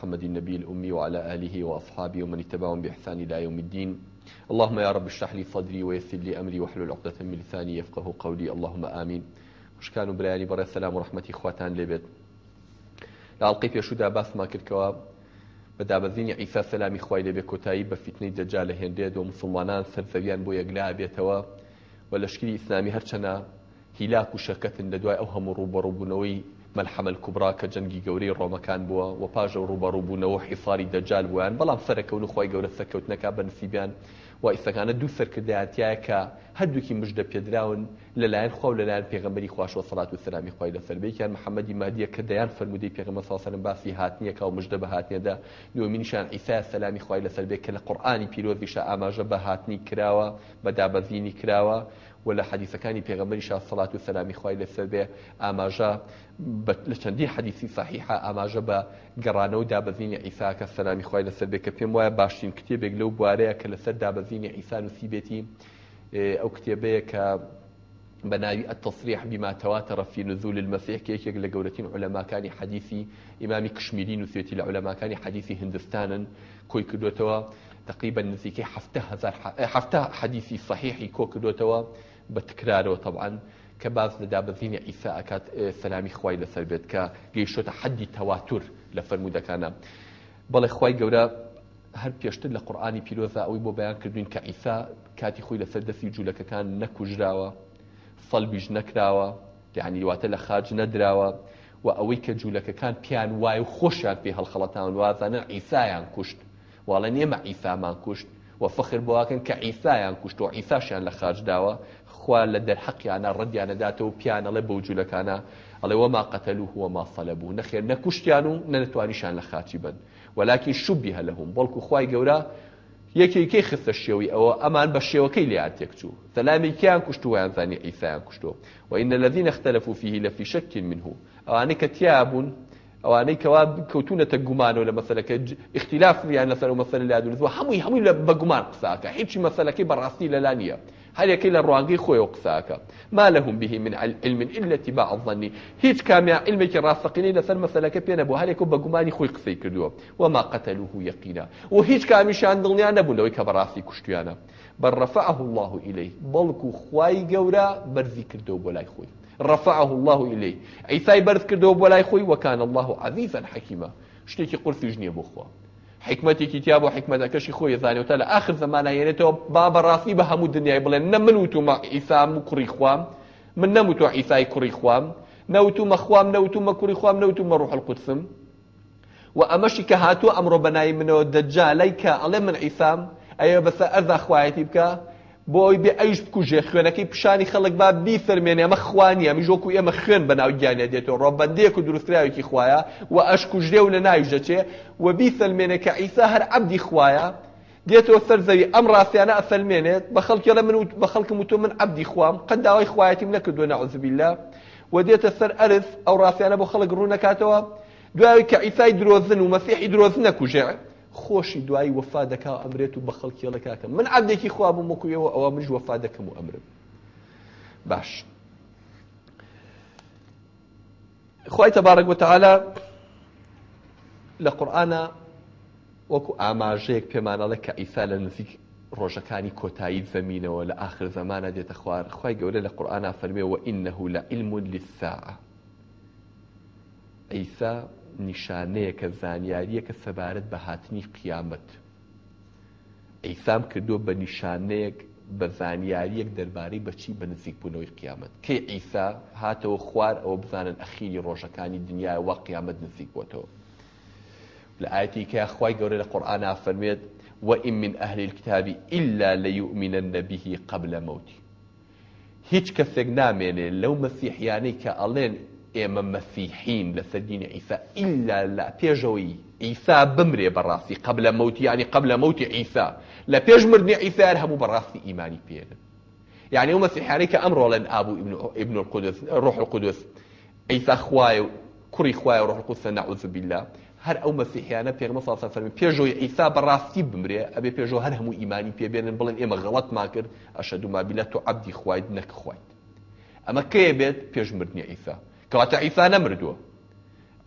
محمد النبي الأمي وعلى آله وأصحابه ومن اتبعهم بإحسان إلى يوم الدين. اللهم يا رب اشرح لي صدري ويسر لي أمري واحلل عقدة من لساني يفقه قولي. اللهم آمين. وشكانوا برياني برا السلام ورحمة إخواتان لبيت. لعلقي في شودا باس ما كركوا بەدابەزینی ئیسا سەلامی خی لەبێ کۆتایی بە فیتنەی دەجا لە هێندێت و مسلمانان سەرزەویان بۆ یەکلا بێتەوە و لەشکری ئیسلامی هەرچەنە هیلاک و شەکەتن لە دوای ئەو مەلحەمل کوبرا کە جەنگی گەورەی ڕۆمەکان بووە و پاژە ڕوبەڕووبوونەوە حیفاری دەجال بوویان بەڵام سەرەکەون و خی گەورە سەرکەوتنەکە بە نسیبیان و ئیسەکانە دوو سەرکردایەتیایە کە هەردووکی مژدە پێدراون لەلایەن خوا و لەلایەن پێغمبەری خواشەوە سەڵات و سلامی خۆی لەسەر بێکیان محەممەدی مادیە کە دەیان فرمودی پێغمە ساسەرم باسی هاتنیەکە و مژدە بە هاتنێدا دومینیشان ئیسا سلامی خۆی لەسەر بێت کە لە قورآانی پیرۆزیشە ئاماژە بە هاتنی کراوە بە دابەزینی کراوە. و لە حەدیثەکانی پێغەمبەری شا سەڵات و سەلامی خۆی لەسەر بێ ئاماژە لە چەندی حەدیثی صحیحە ئاماژە بە گەڕانە و دابەزینی ئیساکە سەلامی خۆی لەسەر بێ کە پێم وایە باشترین کتێبێک لەو بوارەیە کە لەسەر دابەزینی ئیسان و سیبێتی ئەو کتێبەیە کە بناوي التصريح بما تواتر في نزول المسيح كيك لە گەورەترین علەماکانی حەدیثی ئیمامی کشمیری نووسێتی لە علەماکانی حەدیثی هندستانن کۆی کردوێتەوە تقریبا نزیکەی هەفتە حەدیثی صحیحی کۆ کردوێتەوە بە تکرارەوە طبعا. کە باز لە دابەزینی ئیسا ئەکات سەلامی خوای لەسەر بێت کە گەیشتۆتە حەدی تەواتور لە فەرمودەکانە بەڵێ خوای گەورە هەر پێشتر لە قورآانی پیرۆزە ئەوی بۆ بەیان کردوین کە ئیسا کاتی خۆی لەسەر دەستی جوولەکەکان نەکوژراوە سەڵبیش نەکراوە یعنی واتە لە خاج نەدراوە و ئەوەی کە جوولەکەکان پیان وای و خۆشیان پێ هەڵخەڵەتان وازانە ئیسایان کوشت واڵە نێمە ئیسامان کوشت و فخر بواکەن کە ئیسایان کوشت و ئیساشیان لە خاج داوە خوا لە دەرحەقیانە ڕەدیانەداتەوە پیانەڵێ بەو جوولەکانە ئەڵێ وما قتلوه وما صلبوه. نەخێر نەکوشتیان و نەنەتوانیشان لە خاچی بن ولكن شبه لهم. بەڵکو خوای گەورە یەکێکی خستە شێوی؟ ئەوە ئەمان بە شێوەکەی لیان تێکچوو سەلامێکیان کوشت و یانزانی ئیسایان کوشتۆ وإن الذين اختلفوا فيه لفي شك منه. ئەوانەی کە تیابوون ئەوانەی کەوا کەوتونەتە گومانەوە لە مەسلەکە اختلاف یان لەسەر و مەسەل لا دوزوە هەمووی لە بەگومان قساکە. هیچی مەسلەکەی بەڕاستی یەکەی لە ڕوانگەی خۆی قساکە ما لهم به من علم إلا اتباع الظن. هیچ کامیا علمێکی ڕاستەقینەی لەسەر مەسلەکە پێ نەبوو. هەرێک بە گومانی خۆی قسەی کردووە. وما قتلوه يقينا و هیچ کامیشان دڵنیان نەبوو لەوەی کە بەڕاستی کوشتیانە. بەر رفعه الله إليه. بەڵکو خوای گەورە بەرزی کردەوە بۆ لای خۆی. رفعه الله إليه. عیسای بەرز کردەوە بۆ لای خۆی وكان الله عزيزا حكيما شتێکی قرسی ژنیە بۆ خوا. حکمتێکی تیا بۆ حکمەتەکەشی خۆی زانێتە لە آخر زمانە هێنێتەوە با بەڕاستی بە هەموو دنیای بڵێن. نە من وتومە ئیسام خوام من نەموتوە ئیسای کوڕی خوام. نەوتومە خوام نەوتومە کوڕی خوام نەوتومە ڕوح القدسم و ئەمەشی کە هاتووە ئەمڕۆ بەنای منەوە ئەڵێ من ئیسام ئەیە بەسە ئەردا خوایەتی بکە. بۆ ئەوی بێ ئەیش بکوژێ خوێنەکەی پیشانی خەڵک با بیفەرمێنێ ئەمە خوانی ئەمی ژۆکو ئێمە خوێن بە ناو گیانە دێتەوە ڕۆبەندەیەک و دروستراوێکی خوایە و ئەش کوژێ و لە ناویش دەچێ و بیفەرمێنێ کە ئیسا هەر عەبدی خوایە. دێتەوە سەر زەوی ئەم ڕاستیانە ئەفەلمێنێت بە خەڵکی لە من بە خەڵکم وتۆ من عەبدی خوام قەت داوای خوایەتیم نەکردووە نەعوذ بالله و دێتە سەر ئەرز ئەو ڕاستیانە بۆ خەڵک ڕوو نەکاتەوە دوای کە ئیسای درۆزن و مەسیحی درۆزن نەکوژێ. خۆشی دوایی وەفا دەکا ئەمرێت و بە خەڵکیێڵەکەکە من عبدێکی خوا بوو مکوێەوە ئەوە منش وەفا دەکەم و ئەمرم. باش. خی تەبارەک وتەعالا لە قورآە وەکو ئاماژەیەک پێمانەڵە کە ئیسا لە نزیک ڕۆژەکانی کۆتایی زەمینەوە لە آخر زمانە دێتە خوار. خی گەورە لە قورآە فەرمێەوە ئینەه لە علم للساعة. ئەیسا نیشانەیە کە زانیاریە کە سەبارەت بە هاتنی قیامەت. ئەیسام کردو بە نیشانەیەک بە زانیاریەک دەربارەی بەچی بە نزیک بوونەوەی قیامەت. کەی ئیسا هاتەوە خوار ئەوە بزانن ئەخیری ڕۆژەکانی دنیای وە قیامەت نزیک بۆتەوە لە ئاەتی کە خی گەورە لە قورآان فەرمێت وإن من أهل الكتاب إلا ليؤمنن به قبل موتي هیچ کەسێک نامێنێ لەو مەسیحیانەی کە ئەڵێن ئێمە مەسیحین لە سەردینی ئیسا ئللا لە پێشەوەی ئیسا بمرێ بەڕاستی قبل موتی ینی قبل موتی ئیسا لە پێش مردنی ئیسار هەموو بەڕاستی ئیمانی پێن یعنی ئەو مەسیحانەی کە ئەمڕۆڵەن ئابوو ابن القدس ڕۆح القدس. ئیسا خوایە کوڕی خوایە ڕۆح القدس نعوذ بالله. هەر ئەو مەسیحیانە پێغمە ساسە فەرمی پێشەوەی ئیسا بەڕاستی بمرێ ئەبێ پێشەوە هەر هەموو ئیمانی پێبێنن بڵێن ئێمە غەڵەتمان کرد ئەشەدو ما بیلە تۆ عەبدی خوایت نەک خوایت ئەمە کێ بێت پێش مردنی ئیسا کەواتە ئیسا نەمردووە.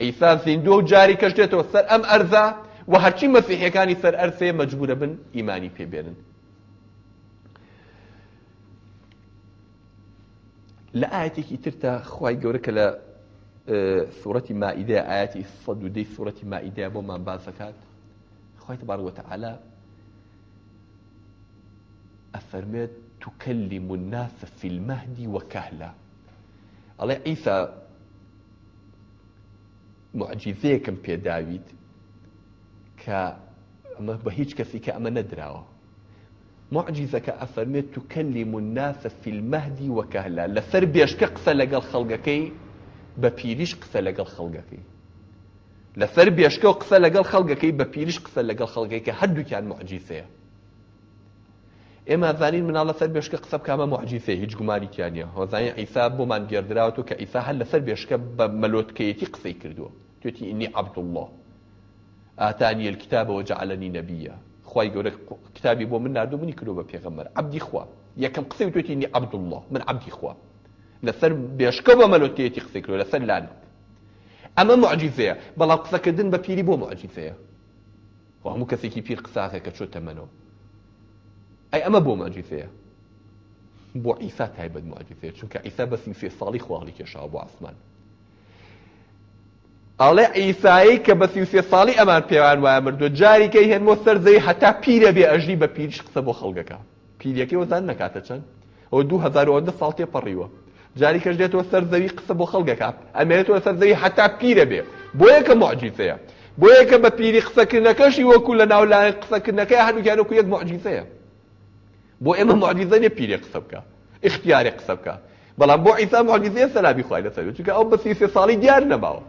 ئیسا زیندۆ و جاری کەش دێتەوە سەر ئەم ئەرزا و هەرچی مەسیحەکانی سەر بن ئیمانی پێبێنن لە ئاەتێکی ترتا خی گەورە کە لە سوورەتی مائیدە ئاەتی سەد و دەی سوورەتی مائیدە بۆمان بازەکات خی تبارەتەعالا تكلم الناس في المهد وكهلا الله عيسى معجزەیەکم پێداویت کە ئەمە بە هیچ کەسی کە ئەمە نەدراوە. معجزەکە ئەفەرمێت تكلم الناس في المهد وكهلا لەسەر بێشکە قسە لەگەڵ خەڵگەکەی بە پیریش قسە لەگەڵ خەڵگەکەی. لەسەر بێشکە و قسە لەگەڵ خەڵگەکەی بە پیریش قسە لەگەڵ خەڵگەی کە هەردووکیان معجیزەیە ئێمە زانین مناڵە سەر بێشکە قسە بکامە معجیزەیە هیچ گومانی تیانە هۆزانانی ئیسا بۆمان گێردراوەوە کە ئیسا هەر لەسەر بێشکە بە مەلۆتکەیەتی قسەی کردووە. توێتی ئینی عبد الله. ئاتانی الكتاب وجعلني نبيا. خوای گەورە کتابی بۆ من نردوو منی کردو بە پێغەمبەر عبدی خوا یەکەم قسەی توێتی ئینی عبد الله. من عبدی خوا لەسەر بێشکە بە مەلۆتەیەتی قسەی کردو لەسەر لانە ئەمە معجیزەیە بەڵام قسەکردن بە پیری بۆ معجیزەیە هەموو کەسێکی پیر قساکە کە چۆتە منەوە ئەی ئەمە بۆ معجیزەیە بۆ ئیسا تایبەت معجزەیە چونکە ئیسا بەسی سێ ساڵی خواڵی کێشاوە بۆ ئاسمان ئەڵێ ئیسایی کە بە سێ ساڵی ئەمان پێوان وایە مردو جاریکەی هێنمۆ سەرزەی هەتا پیرە بێ ئەژی بە پیرش قسە بۆ خەڵگەکە. پیرەکەی وەزان نەکاتە چەند؟ ئەو 2010 ساڵ تێ پەڕیوە. جاری کەش دێتەوە سەر زەوی قسە بۆ خەڵگەکە. ئەمێنێتەوە سەر زەوی هەتا پیرە بێ. بۆ یەکە معجیزەیە. بۆ یەکە بە پیری قسەکردنەکەشی وەکو لە ناولایەن قسەکردنەکەی هەردووکیانەکو یەک معجیزەیە. بۆ ئێمە معجیزە نیە پیرێ قسە بکە. اختیارێ قسە بکە. بەڵام بۆ ئیسا معجیزەیە سەلامی خوای لەسەر چونکە ئەو بە سی ساڵی دیار نەماوە.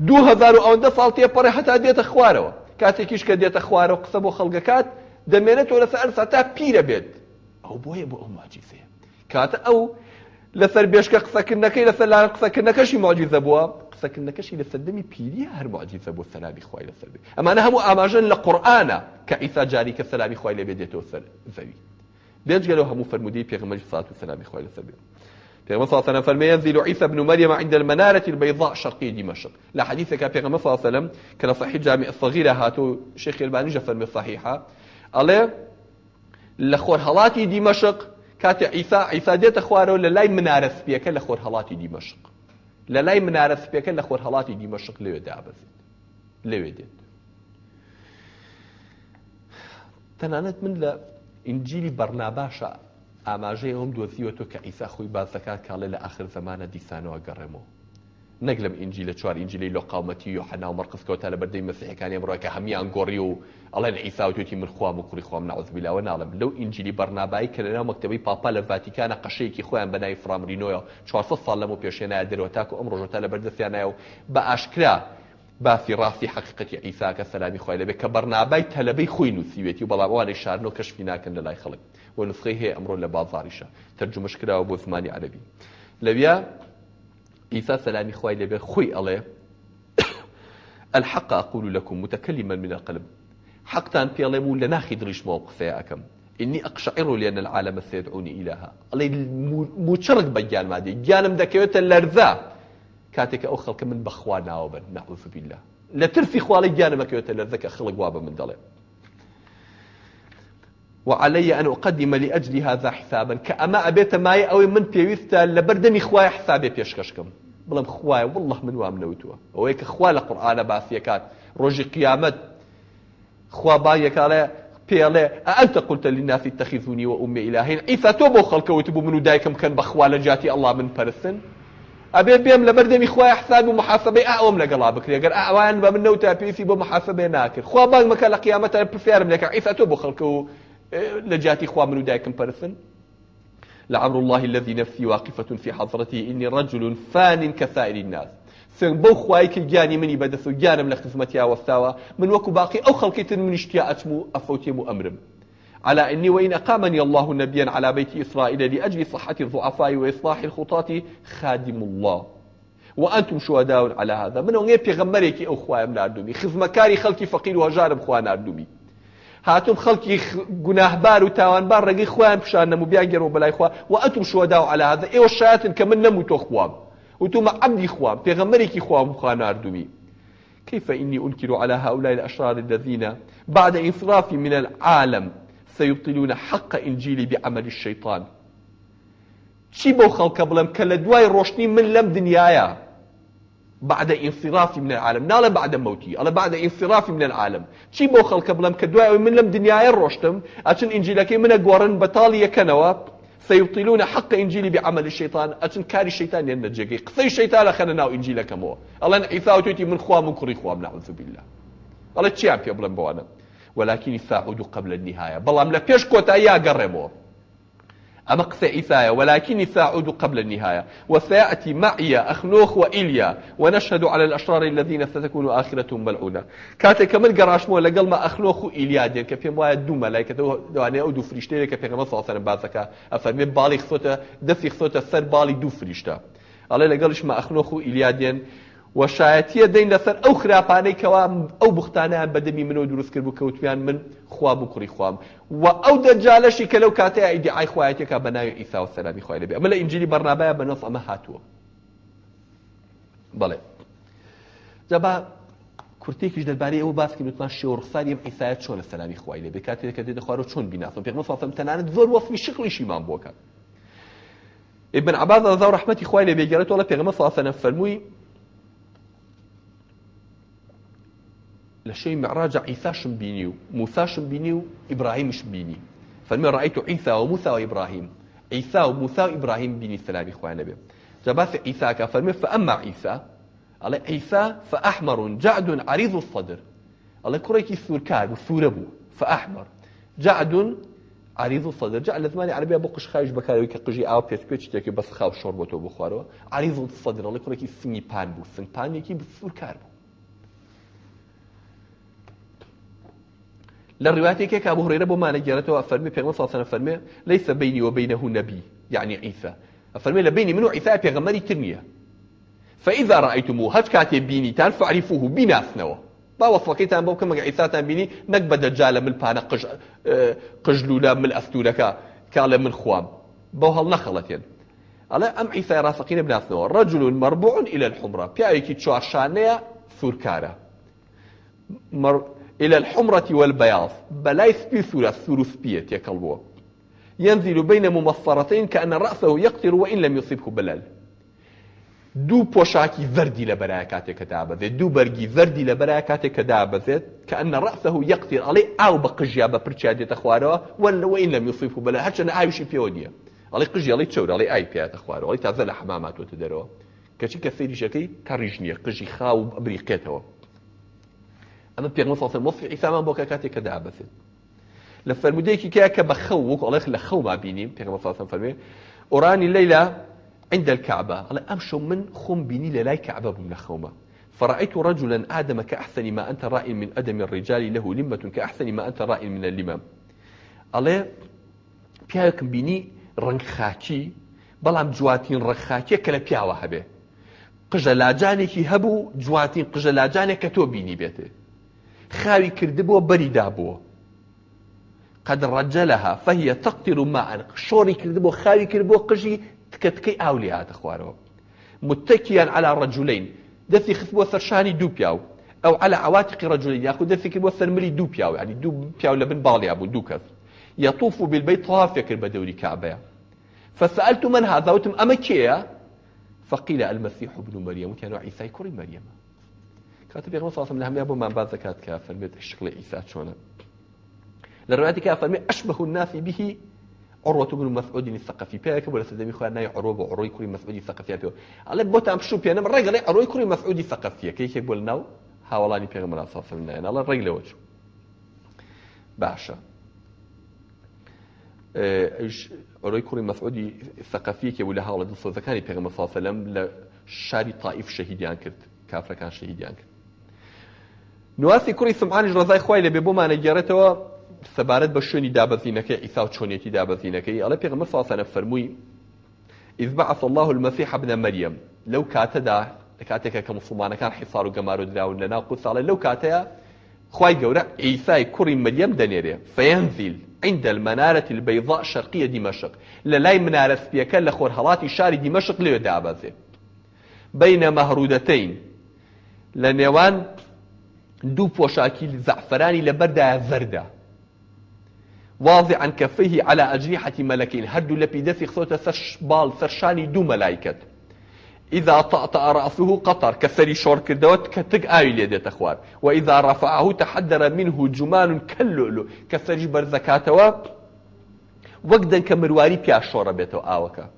دوو هزار و ئەوەندە ساڵ تێپەڕێ هەتا دێتە خوارەوە. کاتێکیش کە دێتە خوارەوە قسە بۆ خەڵگەکات دەمێنێتەوە لەسەر ئەرسا تا پیرە بێت. ئەو بۆیە بۆ ئەو ماجیزەیە. کاتە ئەو لەسەر بێشکە قسەکردنەکەی لەسەر لا قسەکردنەکەشی معجیزە بووە قسەکردنەکەشی لە سەردەمی پیریە هەر معجیزە بۆ سەلامی خوای لەسەر بێت. ئەمانە هەموو ئاماژن لە قورئانە کە ئیسا جاری کە سەلامی خوای لێ بێتێتەوە سەر زەوی. بيجعلوا هم فرمودي بيغمبر صلى الله عليه وسلم خويل سبيل بيغمبر صلى الله ينزل عيسى بن مريم عند المنارة البيضاء شرقي دمشق لا حديث كان بيغمبر صلى الله عليه وسلم كان صحيح جامع الصغيرة هاتو شيخ الباني جفر صحيحة عليه لخور هلاتي دمشق كات عيسى عيسى ديت خوارو للاي منارة سبيكة لخور هلاتي دمشق للاي منارة سبيكة لخور هلاتي دمشق ليو دابز ليو ديت تنانت من لا ئینجیلی بەرناباشە ئاماژەی ئەوم دۆزیوەتۆ کە ئیسا خۆی بازەکات کاڵێ لە آخر زمانە دیسانەوە گەڕێمەوە. نەک لەم ئینجی لە چوار ئینجلی لە قاومەتی و حەنا و مەرقسکەوتا لە بەردەی مەسیحەکانی ئەمڕۆکە هەمیان گۆڕی و ئەڵێن ئیسا و توێتی من خوام و کوڕی خۆم ناوز بیلاوە ناڵم لەو ئینجلی بەرنابایی کە لەناو مەکتەبەی پاپا لە ڤاتیکانە قەشەیەکی خۆیان بەناوی فرامرینۆیە 400 ساڵ لەمە پێشێنایە دەرەوە تاکو ئەم ڕۆژەتا لە بەردەستیانایە و بە ئاشکرا باسی ڕاستی حقیقەتی ئیساکە سەلامی خۆی لەبێت کە بەرنابای تەلەبەی خۆی نووسیوێتی و بەڵاموانی شارن و کەشفی ناکەن لە لای خەڵک. و نسخەی هەیە ئەمڕۆ لە بازاریشە تەرجمەش کراوە بۆ زمانی عەربی لەویا ئیسا سەلامی خۆی لەبێت خۆی ئەڵێ الحق أقول لكم متكلما من القلب. حقتان بيڵێم و لە ناخی دڕیشمەوە قسەیە ئەەکەم إني أقشعر لأن العالم سيدعوني إلىها الله موچرق بجان مادي. جانم دكيوت اللرذا کاتێکە ئەو خەڵکە من بەخوا ناوە بن نعوذ بالله. لە ترسی خواڵی گیانەمەکەوێتە لەرزەکە خەڵک وا بە من دەڵێ وعلي أن أقدم لأجل هذا حسابا. كأما أبيت ماي أو من بيويستا لبردمي خواي حسابي بيشكشكم. بلام خواي والله من وام نوتوا ويك خوا لقرآن باسيكات روجي قيامت. خوا بايك على پێڵێ ئەنتە قلتە للناس اتخذوني وأمي إلهين؟ عيسى تو بو خەڵکەوت وتبو منو دایکم كان بەخوا لە جاتی الله من پەرستن ئەبێ بێم لە بەردەمی خخوای حساب و محاسبەی ئەوم لەگەڵا بکرێ گەر ئەوان بە من نەوت تا پێویستی بۆ محاسبێ ناکرد خوا بانگ مەکە لە قیامەتە پرسیارم لەکە ئیسا تۆ بۆ خەڵکە و لە جاتی خوا من و پەرسن لعمر الله الذي نفسي واقفة في حضرته. إني رجل فان كسائر الناس. سن بو خواي كل جاني مني بدس وجانم لخدمتي وستاوى من وكو باقي أو خلقيت من اشتياء أتمو أفوتي مؤمرم على أني وإن أقامني الله نبيا على بيت إسرائيل لأجل صحة الضعفاء وإصلاح الخطاة خادم الله. وأنتم شهداء على هذا. من أن يبيغمريك أو خوايا من أردومي. خزمكاري خلقي فقير وجارب خوانا أردومي. هاتم خەڵکی گوناهبار و تاوانبار ڕێگەی خۆیان پیشان نەمو بیان گەرەوە بەلای خوا. و ئەتم شوەدا و على هذا شایەتن کە من نەموو تۆ خوام. و تومە عەبدی خوام. پێغەمبەرێکی خوام خوا ناردومی كيف إني أنكر على هؤلاء الأشرار الذين بعد انصرافي من العالم سيبطلون حق إنجيلي بعمل الشيطان چی بۆ خەڵکە بڵم کە لە دوای من لەم دنیاە بعد انصرافي من العالم. ناڵە بعد موتي ئەڵە بعد انصرافي من العالم. چی بۆ خەڵکە بڵم کە من لەم دنیاە ڕۆشتم؟ ئەچن ئینجیلەکەی منە گۆڕن بەتاڵی یەکەنەوە سيبطلون حق إنجيلي بعمل الشيطان أتن كاري الشيطان ين نجيكي قصي الشيطان خلنا ناو إنجيل كمو الله عيسى من خوا من كري خوا نعوذ بالله. الله تشيام في بوانا ولكن ساعد قبل النهاية بلام لا بيش كوتا يا قرمو أما قصة إثاية ولكني سأعود قبل النهاية. وسيأتي معي أخنوخ وإليا ونشهد على الأشرار الذين ستكون آخرتهم ملعونة. كاتي كمل قراش مو لقل ما أخنوخ وإليا دين كفي موايا دو ملايكة دواني أو دو فريشتين كفي عليه وسلم بازكا أفرمي بالي خصوتا دفي خصوتا سر بالي دو فريشتا. الله لقلش ما أخنوخ وإليا دين و شایەتیە دەین لەسەر ئەو خراپانەی کەوا ئەو بختانیان بەدەمی منەوە دروست کرد بوو کەوتیان من خوا بوو کوڕی خوام. و ئەو دەجالەشی کە لەو کاتەیە ئیدعای خوایەتێکە بە ناوی ئیسا و سەلامی خوای لەبێ ئەمە لە ئینجیلی بەرنابایە بە نەس ئەمە هاتووە. بەڵێ جەبا کورتێکیش دەربارەی ئەوە باسکی وتمان شێوە ڕخساری ئەم ئیسایەت چۆنە سەلامی خوای لێ بکاتێک کە دێتە چۆن بیناسم؟ پێغمە ساسم تەنانەت زۆر وەصفی شکڵیشیمان بۆکە. ابن عباس رضا و رحمەتی خوای لێ بێگەرێتەوە لە پێغمە ساسەنە فەرمووی لە شەی معراجە عیساشم بینی و موساشم بینی و ئیبراهیمشم بینی فەرمی ڕایت و عیسا و موسا و ئیبراهیم عیسا و و جباس عیساکە فەرمی فأما عیسا ئەڵێ عیسا فأحمر جعد عريض الصدر. ئەڵێ کوڕێکی بوو سوورە بوو فأحمر جعد عريض الصدر. جعل عربیا بۆ قشخایش بەکارەوەی کە قژی ئاو پێچ پێچ تێکی بەس خاو تۆ بخوارەوە عريض الصدر ئەڵێ کوڕێکی سنگی پان بوو سنگ پانێکی سوورکار بوو لە ڕواتێکێک ئابوو هڕێرە بۆ مانەگەێرێتەوە فەرمی پێغمە ساسەنە فەرمێ ليس بيني وبينه نبي يعني عيسى. فەرمێ لە بینی من و عیسا پێغەمەری فإذا رأيتموه هەچ کاتێ بینیتان فعرفوه بیناسنەوە با وەفەکەیتان بۆ بکەم مەگە عیساتان بینی نەک بە دەجالە من پانە قژلولە من ئەستورەکە کاڵێ من خوام. بەو هەڵ نەخەڵەتێن ئەڵێ ئەم عیسای ڕاستەقینە بناسنەوە رجل مربوع إلى الحمرة. پیاوێکی چوارشانەیە سوورکارە إلى الحمرة والبياض. بلاي سبي سورة سورة سبية يكالبوا ينزل بين ممصرتين كأن رأسه يقطر وإن لم يصبه بلال. دوو پۆشاکی زەردی لە بەرای کاتێک کە دابەزێت دوو بەرگی زەردی لە بەرای کاتێک کە دابەزێت کە ئەنە ڕەسە و یەقتیر ئەڵێ ئاو بە قژیا بە پرچیا دێتە خوارەوە وەلەوەی لە میوسیف و بەلە هەرچەنە ئاویشی پێوە نییە ئەڵێ قژی ئەڵی چەور ئەڵێ ئای پێاتە خوارەوە ئەڵی تازە لە حماماتۆتە دەرەوە کەچی کە فێریشەکەی کەڕیژ نییە قژی خاو بریقێتەوە ئەمە مۆفی ئیسامان بۆ کاتێک کە دابەسێت لە فەرمودەیەکی کە کە بە خەو وەک ئەڵێخ لە خەو ما بینیم پێغمە ساسم فەرمێ ئۆرانی لەیلا عند الكعبة قال أمشوا من خم بيني للاي كعبة من خومة. فرأيت رجلا آدم كأحسن ما أنت رائي من أدم الرجال له لمة كأحسن ما أنت رائي من اللمام قال پیاوێکم بینی ڕنگ خاکی بەڵام جواتین ڕەخاکیە کە لە پیاوە هەبێ قژە لاجانێکی هەبوو جواتین قژە لاجانێک کە تۆ خاوي كردبو بريدا بو قد رجلها فهي تقطر معا شوري كردبو خاوي كردبو قجي تكتكي أولياء تخوارو متكيا على رجلين. دثي خثبو ثرشاني دو بياو. أو على عواتق رجلين. ياخذ دثي كردبو ثرملي دو بياو. يعني دو بياو لبن بالي دو كث. يطوف بالبيت طواف يكر بدوري كعبة. فسألت من هذا وتم أمكيا فقيل المسيح ابن مريم. كان عيسى كري مريم. کاتە پێغمە ساسم لە هەمیا بۆمان باز دەکات کە فەرمێت شکڵی ئیسا چۆنە. لە ڕواتی کا فەرمی ئەشبه الناس به عروة بن مسعود الثقفي. بيك ولا سدمي خو ناي عروة بعروي كري مسعود الثقفي بيو على بوت ام شو بينا الرجل عروي كري مسعود الثقفي كي يقول ناو حوالاني بيغمبر صلى الله عليه وسلم أنا الرجل وجه باشا إيش عروي كري مسعود الثقفي كي ولا حاول دسو زكاني بيغمبر صلى الله عليه وسلم لشاري طائف شهيديان كرت كافر كان شهيديان كرت نواسی کوڕی سمعانیش ڕزای خوای لێ بێ بۆمانە گێڕێتەوە سەبارەت بە شوێنی دابەزینەکەی. ئیسا و چۆنیەتی دابەزینەکەی ئەڵە پێغمبەر ساسەنە فەرمووی إذ بعث الله المسيح ابن مريم. لو كاتدا كاتك كمسلمان كان حصار وجمار دراون لنا قصة لو كاتيا خواي جورا عيسى كوري مريم دنيري فينزل عند المنارة البيضاء شرقية دمشق. للاي منارة سبيكا لخور هلاتي شاري دمشق ليو دابزي بين مهرودتين لنيوان دوو پۆشاکی زەعفرانی لە بەردایە زەردە واضعا كفيه على أجنحة ملكين هردو لبي دسي خصوتا سر بال سرشاني دو ملايكت إذا طأطأ رأسه قطر كسري شور كردوت كتك آي ليديت أخوار وإذا رفعه تحدر منه جمان كاللؤلؤ. كسري برزكاتوا وقدا كمرواري بيا شور بيتو آوكا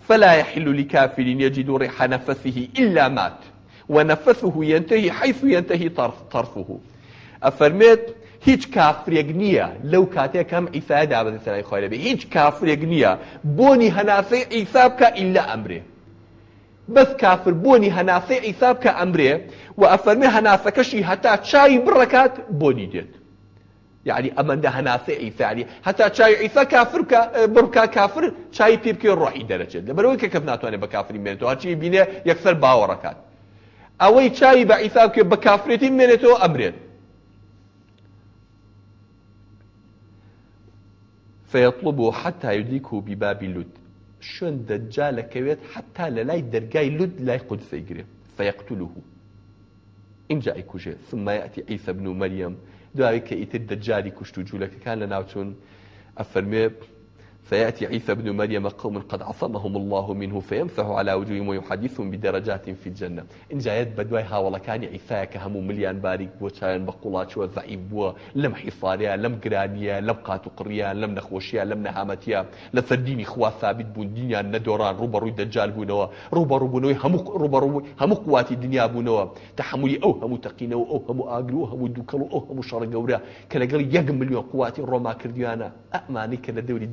فلا يحل لكافر يجد ريح نفسه إلا مات. ونفسه ينتهي حيث ينتهي طرف طرفه. أفرميت هیچ کافرێک نییە لەو کاتێک کەم ئیسادا بە سەرای خۆی لەبێ. هیچ کافرێک نییە بۆنی هەناسەی ئیسا بکە ئیلا ئەمرێ. بەس کافر بۆنی هەناسەی ئیسا بکە ئەمرێ و ئەفەرمێ هەناسەکەشی هەتا چای بڕکات بۆنی يعني هناسي عيسى يعني حتى شاي عيسى كافر كا بركا كافر شاي بيب كي روحي درجة لما لو كيف ناتواني بكافرين منتو هاتشي بينه يكسر باوركات أوي شاي بعيسى كي بكافرتين منتو أمرين فيطلبه حتى يدركه بباب لد شون دجال كويت حتى للاي درقاي لد لا يقدس يقري فيقتله إن جاء كوجه ثم يأتي عيسى بن مريم دعاك إيتر دجالي كشتو جولك كان لناوتون أفرمي فيأتي عيسى بن مريم قوم قد عصمهم الله منه فيمسح على وجوههم ويحدثهم بدرجات في الجنة. إن جايت بدواي هاولا كان عيسى كهم مليان بارك بو چاين بقولات زعيب بو. لم حصاريا لم قرانيا لم قاتو قريا لم نخوشيا لم نهامتيا. لسرديني خوا ثابت بون دنيا ندوران روبا روبا همو روبا روبا همو قواتي الدنيا بونوا تحملي أو همو تقينو أو همو آقلو همو دوكلو أو همو شرقورا كلا يق مليون قواتي روما كرديانا. أماني كلا دوري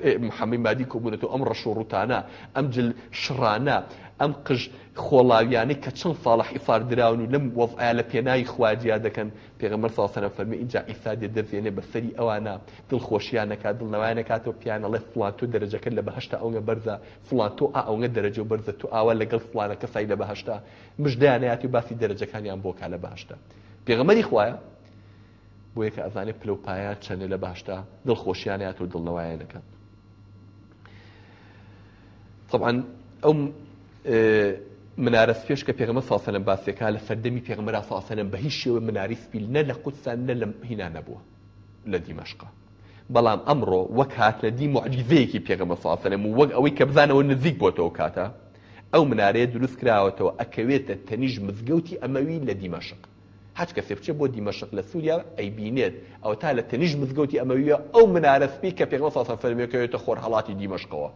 محەممەی مادی کۆبوونێتەوە ئەم ڕەشۆڕوتانە ئەم جل شڕانە ئەم قژ خۆڵاویانەی کە چەند ساڵە حیفار دراون و لەم وەفعیا لە پێناوی خواجیا دەکەن. پێغەمبەر ساسەنە فەرمی اینجا ئیسادێ دەزێنێ بەسەری ئەوانە دڵخۆشییانەکات دڵنەوانەکاتەوە پیانەڵێ فلانتۆ دەرەجەکە لە بەهشتا ئەوگە بەرزە. فلانتۆ ئا ئەوگە دەرەجە و بەرزە تو ئاوا لەگەڵ فلانە کەسای لە بەهشتا مژدایانەتی و باسی دەرەجەکانیان بۆکە لە بەهشتا پێغەمەری خوایە بۆ یەکە ئەزانێت پلوپایە چەنە لە باشتا دڵخۆشییانات و دڵنەوایەنەکە طبعا ئەو منارە پێش کە پێغمە ساسەنم باسێکا لە سەردەمی پێغمەرا ساسەنم بە هیچ شێوە مناری سپیل نە لە قوتسان نە لە هینا نەبووە لە دیمەشقا. بەڵام ئەمڕۆ وەک هات لە دی معجزەیەکی پێغمە ساسەنم و وەک ئەوەی کە بزانەوە نزیک بۆتەوە کاتە ئەو منارەیە دروست کراوەتەوە ئەکەوێتە تەنیژ مزگەوتی ئەمەوی لە دیمەشق. هەچ کەسێ بچێ بۆ دیمەشق لە سووریا ئەیبینێت ئەو تا لە تەنیژ مزگەوتی ئەمەویە ئەو منارە سپی کە پێغمە ساسە فەرمیەکەوێتە خۆر هەڵاتی دیمەشقەوە.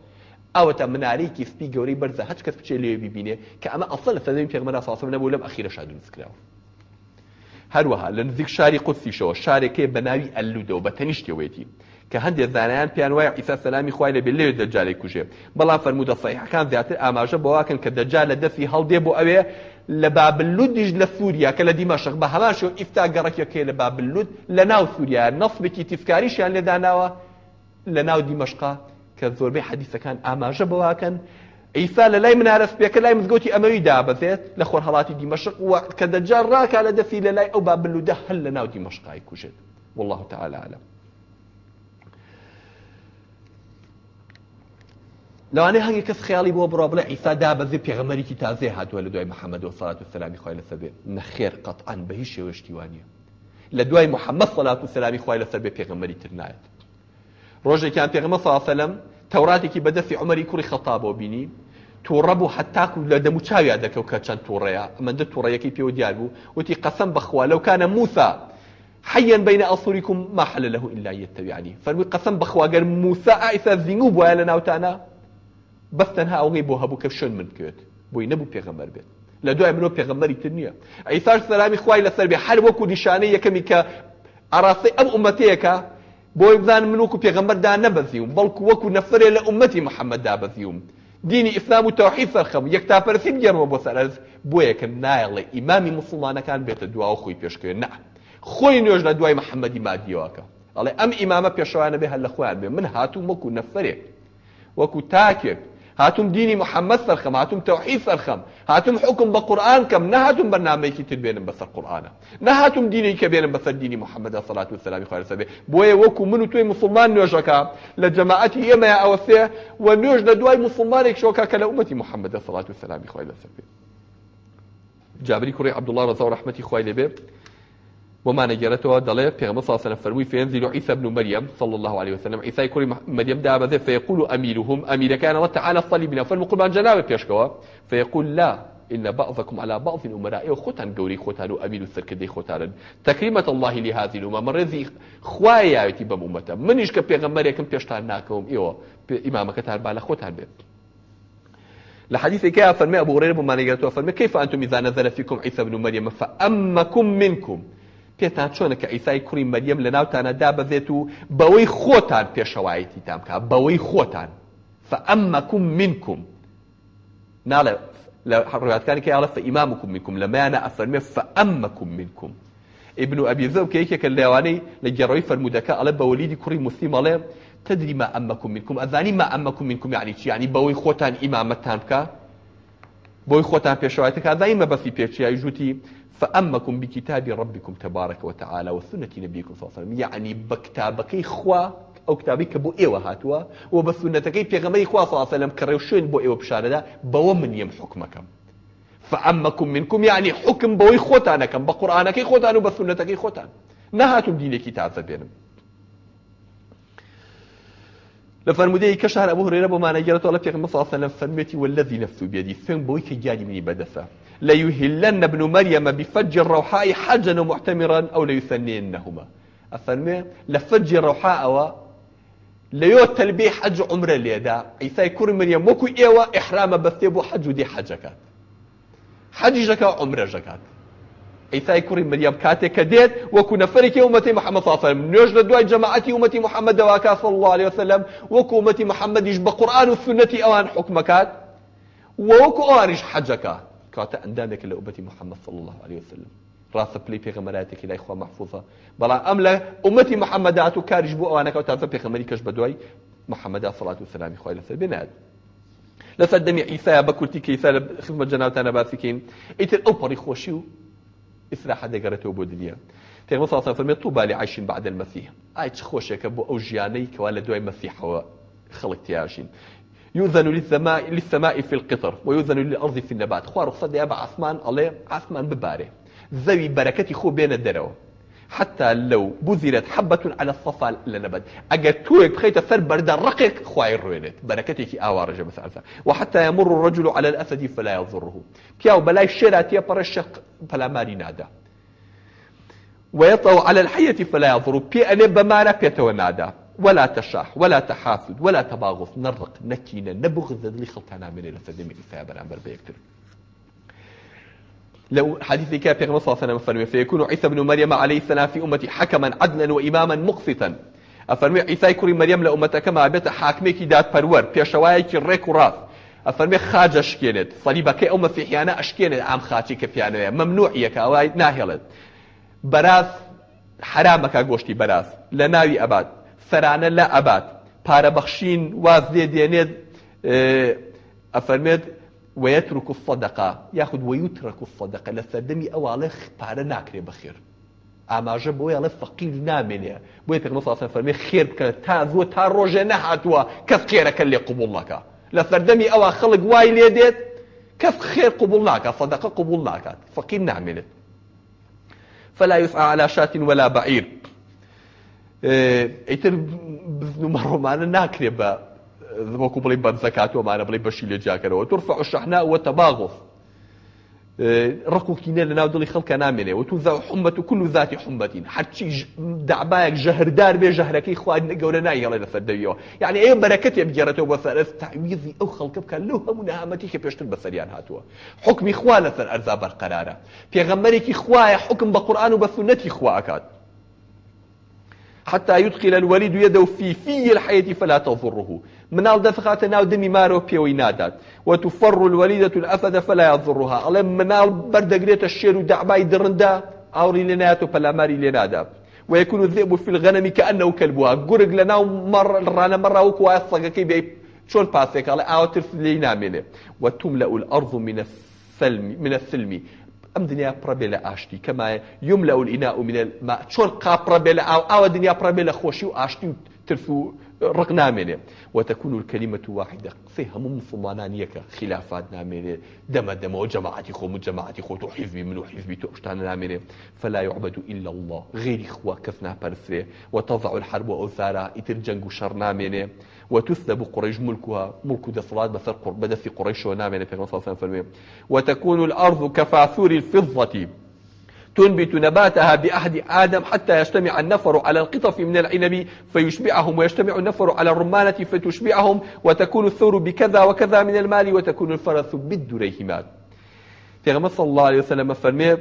ئەوەتە منارێکی سپی گەورەی بەرزە هەچ کەس بچێ لێ ببینێ کە ئەمە ئەسڵ لە سەدەمی پێغمەرا ساسم نەبوو لەم ئەخیرەشا دروستکراوە هەروەها لە نزیک شاری قوسیشەوە شارێکی بە ناوی ئەلودەوە بە تەنیشتەوەیەتی کە هەندێک زانایان پیان وایە ئیسا سەلامی خوای لە بێ دەجارێک کوژێ. بەڵام فەرمودە سەحیحەکان زیاتر ئاماژە بەواکەن کە دەجار لە دەستی هەڵدێ بۆ ئەوێ لە بابلودیش لە سووریا کە لە دیمەشق بە هەمان شێوە ئیفتا گەڕکێکی لە بابلود لە ناو سووریا. نەسبێکی تیفکاریشیان لێداناوە لە ناو دیمەشقا. کە زۆربەی حەدیسەکان ئاماژە بواکەن ئیسا لە لای منارە سپێکە لای مزگەوتی ئەمەوی دابەزێت لە خۆر هەڵاتی دیمەشق و کە دەجار ڕاکە لە دەستی لە لای ئەو بابلودە هەل لە ناو دیمەشقای والله تعالى أعلم. لەوانەیە هەنگی کەس خیاڵی بۆ بڕۆ بڵێ ئیسا دابەزێ پێغەمەریکی تازێ هاتووە لە دوای محەممەد و سەڵات و سەلامی خۆی لەسەر بێ نەخێر قەتعان بە هیچ شێوەشتی وانە لە دوای محەممەد سەڵات و سەلامی خۆی لەسەر ڕۆژێکیان پێغەمە ساسەلم تەوراتێکی بەدەستی عمەری کوڕی خەتابەوە بینی تووڕە بوو حتاکو لە دەمو چاویا دەکەوت کە چەند تووڕەیە ئەمەندە تووڕەیەکی پێوە دیار بوو. وتی قەسم بەخوا لەو کانە موسا حيا بين أصوركم ما حل له إلا يتبعني فرمي قسم بخوا قال موسى عيسى بوايا لنا وتانا بس تنها أو غيبو هبو كفشون من كوت بوي نبو بيغمبر بيت پێغمبەری تر نییە. ئەیساش سەلامی خوای لەسەر بێ هەر وەکو نیشانەی یەکەمی کە ئاراسی ئەم ئومەتەیەکە بۆی بزان من وەکو پێغەمبەردا نەبەزیوم بەڵکو وەکو نەفرێ لە ئومەتی محەممەددا بەزیوم. دینی ئیسلام و تەوحید سەرخەم یەکتاپەرسی بگەڕەوە بۆ سەرز بۆیە کە نایڵێ ئیمامی مسلمانەکان بێتە دواوە خۆی پێشکەوێ. نە خۆی نوێژ لە دوای محەممەدی مادیەوەکە. ئەڵێ ئەم ئیمامە پێشەوانە بێ هەر لە خۆیان بێ من هاتوو وەکو نەفرێک وەکو تاکێک هاتم دینی محەممەد سەرخەم هاتم تەوحید سەرخەم هاتم حکم بە قورآن کەم نەهاتم بەرنمەیەکی تر بێنم بەسەر قورآانە نەهاتم دینی کە بێنم بەسەر دینی محەممەد سەلات و سلامی خوارد سەبێ بۆیە وەکو من و توی مسلمان نوێژەکە لە جەماعەتی ئێمە ئەوەسێ و نوێژ لە دوای مسلمانێک شۆکە کە لە ئومەتی محەممەد سەلات و سلامی خوای لەسەر بێ جابری کوڕی عبدوڵڵاه ڕزا و ڕحمەتی خوای لێبێ ومانەگەرێتەوە دەڵێ پێغمە ساسەنە فەرمووی فينزل عيسى بن مريم صلى الله عليه وسلم. عيسى كوري مريم دابته فيقول أميرهم أمير كان الله تعالى صلي بنا فالمقربان قربان جنابه بيشكوا فيقول لا إن بعضكم على بعض أمراء وختان قوري ختان وأمير السركدي ختان تكريمة الله لهذه الأمة من رذي خوايا يتبم أمتا منش كبيغمبر يكن بيشتان ناكم؟ إيوه إمامك تان بالا ختان بيت لحديث كيف؟ فرمي أبو هريرة بما نقرأته فرمي كيف أنتم إذا نزل فيكم عيسى بن مريم؟ فأمكم منكم. پێتان چۆنە کە ئیسای کوڕی مەریەم لە ناوتانە دابەزێت و بەوەی خۆتان پێشەوایەتی تام بکە بەوەی خۆتان. فەئەممەکم منکم ناڵێ لە ڕواتکانی کە یاڵە فەئیمامکم منکم لەمایانە ئەفەرمێ فەئەممەکم منکم ابن أبي ذو كيك كالليواني لجروي فرمودك على بوليدي كري مسلم عليه تدري ما أمكم منكم أذاني ما أمكم منكم يعني يعني بوي خوتان إمامتان بك بوي خوتان بيشواتك هذا إما بس بيشي يجوتي فأمكم بكتاب ربكم تبارك وتعالى وسنة نبيكم صلى الله عليه وسلم. يعني بكتابك خوا أو كتابك بو إيوة هاتوا وبسنتك بيغمري خوا صلى الله عليه وسلم كريوشين بو إيوة بشارة بو من يم حكمكم. فأمكم منكم يعني حكم بوي خوتانكم بقرآنك خوتان وبسنتك خوتان نهاتم ديني كتاب بينهم لفرمودي كشهر أبو هريرة بما نجرت الله في صلى الله عليه وسلم فرميتي والذي نفسه بيدي ثم بوي كجاني مني بدفه ليهلن ابن مريم بفج الروحاء حجا معتمرا أو ليثنينهما. أفرمي لفج الروحاء و ليدا عيسى كور مريم وكو إيوا إحرام بثيبو حج ودي حجكات. حج جكا عمره جكات. عيسى كور مريم كاتي كديت وكو نفرك أمتي محمد صلى الله عليه وسلم. نوجد دواء جماعتي أمتي محمد وكا صلى الله عليه وسلم. وكو أمتي محمد يجب قرآن والسنة أوان حكمكات. ووكو أوانش حجكات. کاتە ئەندامێکە لە ئوبەتی محەممەد صل الله عليه وسلم. ڕاستە پلی پێغەمەراتێکی لای خوا محفوظە بەڵام ئەم لە ئومەتی محەممەدات و کاریش بۆ ئەوانەکە و تازە پێخەمەری کەش بە دوای محەممەدا سڵات و سلامی خۆی لەسەر بنات لەسەر دەمی ئیسا بە کورتی کەیسا لە خزمە جەناوتانە باسیکەین ئیتر ئەو پەڕی خۆشی و ئیسراحە دەگەڕێتەوە بۆ دنیا پێغمبر صلى الله عليه وسلم طوبى بعد المسيح. خۆشێکە بۆ ئەو ژیانەی کەوا لە دوای مەسیحەوە خەڵک تیاشین يؤذن للسماء للسماء في القطر ويؤذن للأرض في النبات. خوا رخصة ديابا عثمان الله عثمان بباره ذوي بركتي خو بين الدرو. حتى لو بذلت حبة على الصفا لنبت. أجر توك بخيت سر برد رقيق خواي روينت بركتك آوارج مثلا وحتى يمر الرجل على الأسد فلا يضره. كياو بلاي الشرات يبر الشق فلا ماري نادى ويطلع على الحية فلا يضر بي أنا بمانا بيتو نادى ولا تشاح ولا تحاسد ولا تباغض نرق نكينا نبغض اللي خلطنا من لسدم إثاء برامبر بيكتر. لو حديث كان في صلى الله عليه فيكون عيسى بن مريم عليه السلام في أمتي حكما عدلا وإماما مقسطا. أفرمي عيسى كوري مريم لأمتا كما بيت حاكميكي دات پرور بيشوايكي ريك وراث أفرمي خاج أشكينت صليبك أو مسيحيانا أشكينت عام خاجي كفيانا ممنوعيك أواي ناهلت براث حرامك گۆشتی بەراز لە ناوی ئەبات سەرانە لە ئەبات پارەبەخشین واز لێ دێنێت ئەفەرمێت وەیەترک الصدقة یاخود وەیوترک الصدقة لە سەردەمی ئەواڵێ پارە ناکرێ بەخێر. ئاماژە بۆ یاڵێ فەقیر نامێنێ. بۆی صلی الله فەرمێ خێر بکە تا زوە تا ڕۆژێ نەهاتووە کەس خێرەکە لێ قبول ناکە لە سەردەمی ئەوە خەڵک وای لێ دێت کەس قبول ناکە صدقة قبول ناکات فەقیر فلا يسعى على شاة ولا بعير. ئەیتر بزنمەڕۆمانە ناکرێ بە وەکو بڵی بەد زەکاتۆمانە بڵی بەشی لێ جاکەرەوە. ترفع الشحناء وتباغض ڕقوکینە لە ناو دڵی خەڵکە نامێنێ. و تو حمەت و كل ذاتی حمەتین هەرچی دعبایەک ژەهردار بێ ژەهرەکەی خواردن گەورە نایڵێ لەسەر دەویەوە یعنی ئێ بەرەکەت بگێڕێتەوە بە سەرس تعویزی ئەو خەڵکە بکە لەو هەموو نەهامەتی کە پێشتر بەسەریان هاتووە. حکمی خوا لەسەر ئەرزا بەرقەرارە. پێغەمبەرێکی خوایە حکم بە قورآن و بە حتى يدخل الوليد يده في في الحياة فلا تضره. منال دفخات ناو دمي مارو بيوي نادات وتفر الوليدة الأفد فلا يضرها. الله منال بردقريت الشير دعباي درندا أوري لناتو فلا ماري لنادا. ويكون الذئب في الغنم كأنه كلبها. قرق لنا مرة رانا مرة وكوا يصغى بي شون باسيك؟ الله أوتر في نامنه وتملأ الأرض من السلم من السلم ئەم دنیا لە ئاشتی کەمایە یوم لە ئەول ئینا و منە چۆن قاپڕبێ لە ئاو ئاوە دنیا پڕبێ لە خۆشی و ئاشتی و ترس و ڕق نامێنێ وتەکون و کەلیمە و خلافات نامێنێ دەمە دەمەوە جەماعتی خۆم و جەماعتی خۆ و حیزبی من و حیزبی فلا يعبد إلا الله غيري خوا كف ناپەرسرێ وتضع الحرب وأوزارا ئیتر جەنگ و شەڕ وتثلب قريش ملكها ملك دسلات بسر بدس قريش ونامنه في صلى الله عليه وتكون الأرض كفاثور الفضة. تنبت نباتها بأحد آدم حتى يجتمع النفر على القطف من العنب فيشبعهم ويجتمع النفر على الرمانة فتشبعهم. وتكون الثور بكذا وكذا من المال وتكون الفرس بالدريهمات. في صلى الله عليه وسلم فرمي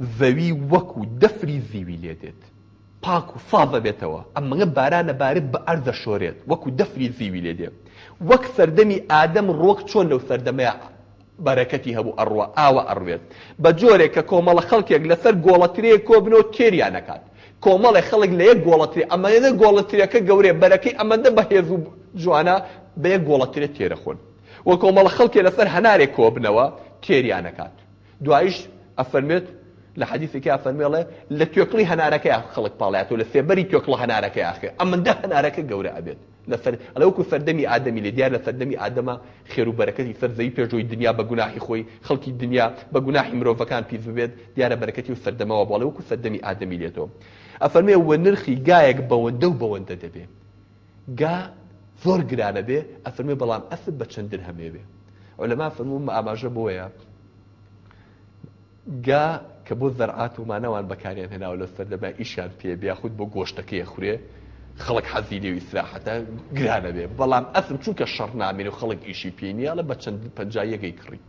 ذوي وكو دفري زيوي ليدت پاک و ساڵە بێتەوە ئەمەگە بارانە بارێت بە ئەرزە شۆرێت. وەکو دەفری زیوی لێ دێ وەک سەردەمی ئادەم ڕۆک چۆن لەو سەردەمەیە؟ بەرەکەتی هەبوو ئەڕوە ئاوە ئەڕوێت. بە جۆرێک کە کۆمەڵە خەڵکێک لەسەر گۆڵەترەیە کۆبنەوە تێریان نکات کۆمەڵی خەڵک لە یەک گۆڵەتری ئەمەدە گۆڵەتریەکە گەورێ بەرەکەی ئەمەدە بەهێز و جوانە بە یەک گۆڵەترێت تێرەخۆن وە کۆمەڵە خەڵکێ لەسەر هەنارێک کۆبنەوە تێریانەکات دوایش ئەفەرمێت لە حەدیثێکی فەرمێڵێ لە توێکڵی هەنارەکەی خەڵک پاڵات و لە سێبەری توێکڵ هەنارەکەی ئاخێ ئەمەندە هەنارەکە گەورە ئەبێت لە ئەلەوەکو فەردەمی ئادەمی لێ دیار لە فەردەمی ئادەمە خێروبەرەکەتی فەرزەی پێشۆی دنیا بە گوناحی خۆی خەڵکی دنیا بە گوناحی مرۆڤەکان پیس ببێت دیارە بەرەکەتی و فەردەمەوە بۆڵەوەکو فەردەمی ئادەمی لێتەوە ئەفەرمێ وە نرخی گایەک بەوەندە و بەوەندە دەبێ. گا زۆر گرانە بێ ئەفەرمێ بەڵام ئەسب بە چەند درهەمێ بێ. ئەولەما فەرموم ئاماژە بۆیە. گا کە بۆ زەرعات ومانەوان بەکاریان هێناوە لە سەردەما ئیشان پێ بیاخود بۆ گۆشتەکەی خوێ خەڵک حەزی لێ ئیسراحەتە گرانە بێ. بەڵام ئەسم چونکە شەڕ نامێن و خەڵک ئیشی پێنیە لە بە چەند پەنجایەکەی کڕی.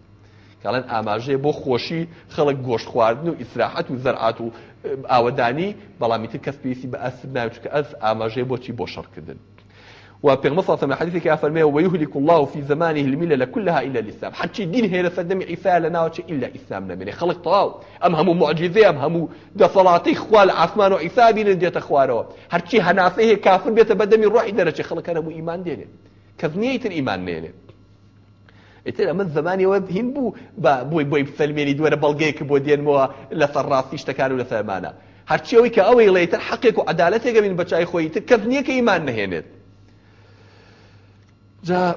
کاڵەن ئاماژەیە بۆ خۆشی خەڵک گۆشت خواردن و ئیسراحەت و زەرعات و ئاوەدانی بەڵامی تر کەس پێویستی بە ئەسب ناوێت چکە ئەس ئاماژەیە بۆچی بۆ شەڕکردن. وبيغمص صلى الله عليه وسلم ويهلك الله في زمانه الملل كلها إلا الإسلام. حتى الدين هي لسدم عيسى لنا إلا إسلام نبني خلق طاو أم هم معجزة أم هم دصلاتي خوال عثمان وعيسى بين ديت أخواره. هرشي هنافيه كافر بيت بدمي روحي درجة. خلق أنا مو إيمان دينه كذنية الإيمان نينه ئیتر ئەمە زمانی وە هین بوو بۆی بۆی فەلمێنی دووەرە بەڵگەیەک بۆ دێنمەوە لە سەرڕاستی شتەکان و لە فەرمانە هەرچیەوەی کە ئەوەی لەیتر حەقێک و عدالەتێکە بین بەچای خۆی نهێنێت جا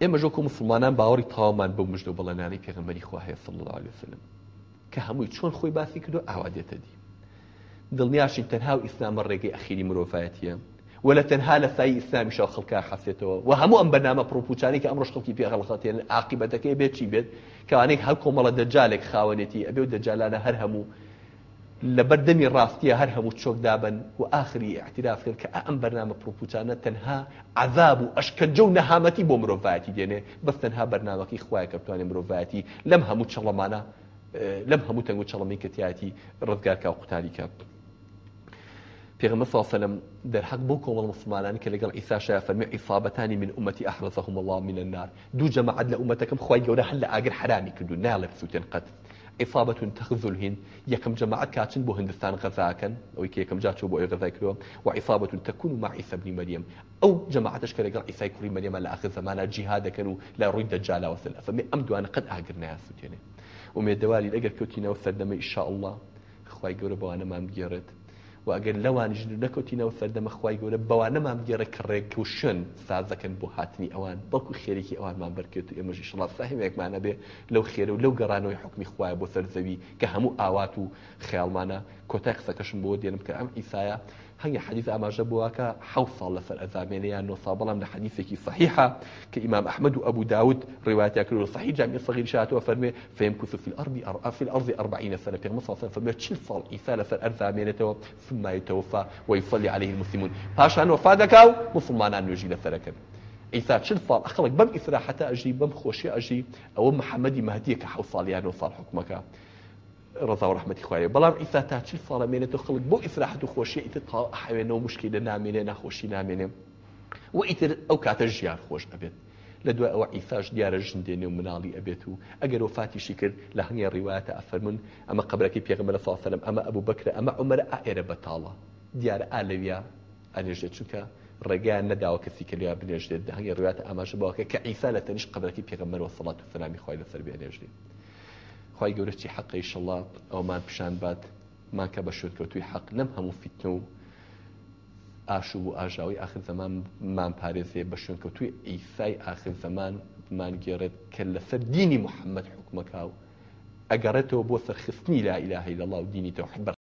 ئێمە ژۆکو مسلمانان باوەڕی تاوامان بەو مژدە بەڵێنانی پێغمبەری خوا هەیە صلی الله عليه وسلم. کە هەمووی چۆن خۆی باسی کردو ئاوا دێتە دی. دڵنیاشین تەنها و ئیسلامە ڕێگەی ئەخیری مرۆڤایەتیە. ولا تەنها لە سای ئیسلامی شاو خەڵکە حەسێتەوە و هەموو ئەم بەنامە پرۆپوچانی کە ئەمڕۆ خەڵکی پێغەڵخەتێن عاقبەتەکەی بێت چی بێت؟ کەوانەیە هەر کۆمەڵە دەجالێک خاوەنێتی ئەبێ و دەجالانە هەر هەموو لە بەردەمی ڕاستیە هەر هەموو چۆک دابن و ئاخری احتراف کرد کە ئەم بەرنامە پرۆپوچانە تەنها عذاب و ئەشکەنجە و نەهامەتی بۆ مرۆڤایەتی دێنێ بەس تەنها بەرنامەکەی خوای کە بتوانێت مرۆڤایەتی. لەم هەموو چەڵەمانە لەم هەموو تەنگ و چەڵەمی کەتیاتی ڕزگارکە و قوتالی کە. پێغمە ساسەلم دەرحەق بۆ کۆمەڵ مسلمانانی کە لەگەڵ ئیساشە فەرمی ئیصابەتانی من ئومەتی ئەحرزەهم الله من النار. دوو جەماعەت لە ئومەتەکەم خی گەورە هەل لە حرامی کردو ناڵێ بسووتێن قەت. إصابة تخذ الهند. يكم جماعة كاتن بو هندستان غذاكن أو يكم جاتشو بو غذاك وعصابة تكون مع عيسى بن مريم. أو جماعة تشكر قال عيسى كري مريم على آخر زمان جهاد كانوا لا رد دجال وسل فمي أمدو أنا قد أهجرنا يا سوتيني ومي الدوالي لأجر كوتينا وسردم إن شاء الله. خواي قربوا أنا ما مجرد و ئەگەر لەوانش نەکەوتینەوە سەردەمە خخوای گەورە بەوانەمان گێرە کڕێک و شن سازەکەن بۆ هاتنی ئەوان. بەڵکو خێرێکی ئەوانمان بەرکێت و ئێمەژی شڵا ساهمێکمانە بێ لەو خێرە و لەو گەڕانەوەی حکمی خوایە بۆ سەرزەوی کە هەموو ئاوات و خیاڵمانە کۆتای قسەکەشم بۆ دێنم کە ئەم ئیسایە هەنگی حديث ئاماژە بووە حو صال لەسەر ئەزامێنەیان نۆسا بەڵام لە حەدیثێکی صحیحە کە ئیمام ئەحمد و ئەبوو داود ڕێواتیا کرد. صحیح جامع صغير شاتوە فەرمێ فيمكث في الأرض في الأرض 40 سنة. في مصر فەرمێ چل ساڵ ئیسا لەسەر ئەرزامێنێتەوە ثم يتوفى ويصلي عليه المسلمون. پاشان وفا دەکا و مسلمانان نوێژی لەسەرەکەن ئیسا چل ساڵ ئەخڵک بەم ئیسراحەتە ئەژی بەم خۆشی ئەژی ئەوە محەممەدی مەهدیە کە حو ساڵیان و ساڵ حکومەکە ڕزا و ڕحمەتی خوایە بەڵام ئیسا تا چی ساڵە مێنێت خەڵک؟ بۆ ئیسراحەت و خۆشی ئیتر حوێنەوە مشکی لە نامێنێ ناخۆشی نامێنێ. و ئیتر ئەو کاتە ژیان خۆش ئەبێت. لە دوای ئەوە ئیساش دیارە ژندێنێ و مناڵی ئەبێت و ئەگەر وفاتیشی کرد لە هەنگی ڕیواتە ئەفەرمون ئەمە قبرەکەی پێغمە لە ساسەلم ئەمە ئەبوو بکرە ئەمە عمەرە ئائێرە بەتاڵە. دیارە ئالەویا ئەنێژێت چونکە ڕێگەیان نەداوە کەسی کەلیا بنێژێت هەنگی ڕواتە ئاماژە بەوەکە کە ئیسا لە تەنیش قبرەکەی پێغمەرەوە سەڵات و سەلامی خۆی لەسەر بێنێژێت خی گەورەی حەقی شڵات ئەومان پیشان بات ماکە بە شوێنکەوتوی حەق نەم هەموو فیتنە و ئاشوب و ئاژاوی آخر زەمان مان پارێزێ بە شوێنکەوتوی ئیسای آخر زەمان مان گێڕێت کە لەسەر دینی محەممەد حکومەکە و ئەگەڕێتەوە بۆ سەرخستنی لا ئیلاهی لەڵاو دینی تەوحید